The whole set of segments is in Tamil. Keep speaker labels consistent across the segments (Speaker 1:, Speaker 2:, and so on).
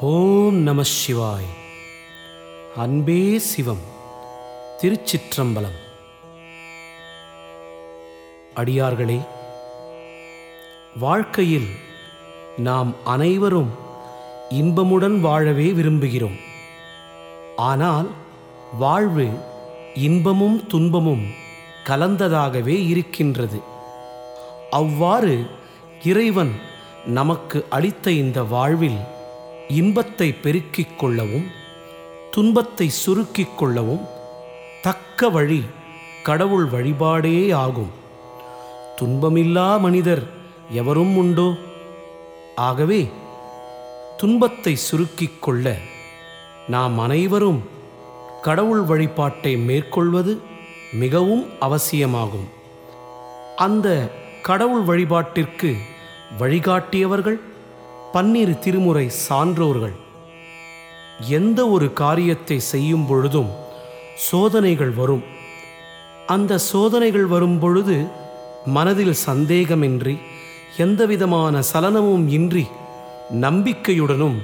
Speaker 1: ஓம் நம சிவாய். அன்பே சிவம் திருச்சிற்றம்பலம். அடியார்களே வாழ்க்கையில் நாம் அனைவரும் இன்பமுடன் வாழவே விரும்புகிறோம். ஆனால் வாழ்வு இன்பமும் துன்பமும் கலந்ததாகவே இருக்கின்றது. அவ்வாறு இறைவன் நமக்கு அளித்த இந்த வாழ்வில் இன்பத்தை பெருக்கிக் கொள்ளவும் துன்பத்தை சுருக்கிக் கொள்ளவும் தக்க வழி கடவுள் வழிபாடே ஆகும். துன்பமில்லா மனிதர் எவரும் உண்டோ? ஆகவே துன்பத்தை சுருக்கிக் கொள்ள நாம் அனைவரும் கடவுள் வழிபாட்டை மேற்கொள்வது மிகவும் அவசியமாகும். அந்த கடவுள் வழிபாட்டிற்கு வழிகாட்டியவர்கள் பன்னிரு திருமுறை சான்றோர்கள். எந்த ஒரு காரியத்தை செய்யும் பொழுதும் சோதனைகள் வரும். அந்த சோதனைகள் வரும் பொழுது மனதில் சந்தேகமின்றி எந்தவிதமான சலனமும் இன்றி நம்பிக்கையுடனும்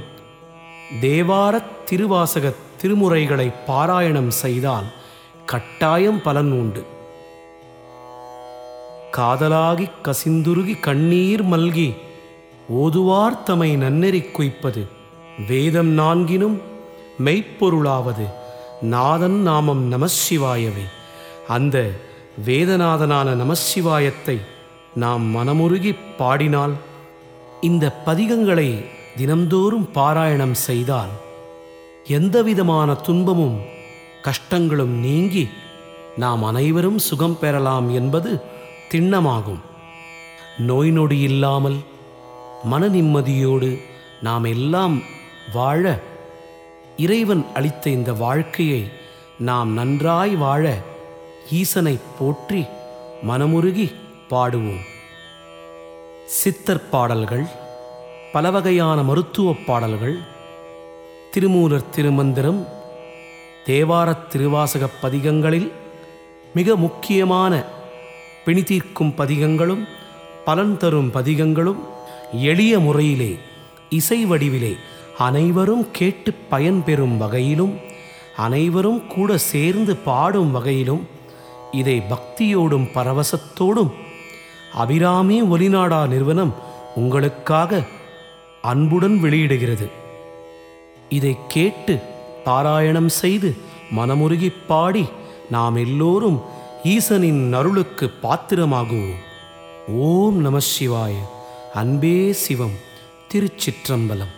Speaker 1: தேவாரத் திருவாசக திருமுறைகளை பாராயணம் செய்தால் கட்டாயம் பலன் உண்டு. காதலாகி கசிந்துருகி கண்ணீர் மல்கி ஓதுவார் தமை நன்னெறி குய்ப்பது வேதம் நான்கினும் மெய்ப்பொருளாவது நாதன் நாமம் நமசிவாயவே அந்த வேதநாதனான நமசிவாயத்தை நாம் மனமுருகி பாடினால் இந்த பதிகங்களை தினம்தோறும் பாராயணம் செய்தால் எந்தவிதமான துன்பமும் கஷ்டங்களும் நீங்கி நாம் அனைவரும் சுகம் பெறலாம் என்பது திண்ணமாகும். நோய் நொடி இல்லாமல் மன நிம்மதியோடு நாம் எல்லாம் வாழ இறைவன் அளித்த இந்த வாழ்க்கையை நாம் நன்றாய் வாழ ஈசனை போற்றி மனமுருகி பாடுவோம். சித்தர் பாடல்கள் பல வகையான மருத்துவப் பாடல்கள் திருமூலர் திருமந்திரம் தேவாரத் திருவாசகப் பதிகங்களில் மிக முக்கியமான பிணிதீர்க்கும் பதிகங்களும் பலன் தரும் பதிகங்களும் எளிய முறையிலே இசை வடிவிலே அனைவரும் கேட்டு பயன்பெறும் வகையிலும் அனைவரும் கூட சேர்ந்து பாடும் வகையிலும் இதை பக்தியோடும் பரவசத்தோடும் அபிராமி ஒலிநாடா நிறுவனம் உங்களுக்காக அன்புடன் வெளியிடுகிறது. இதை கேட்டு பாராயணம் செய்து மனமுருகி பாடி நாம் எல்லோரும் ஈசனின் அருளுக்கு பாத்திரமாகுவோம். ஓம் நம சிவாய. அன்பே சிவம் திருச்சிற்றம்பலம்.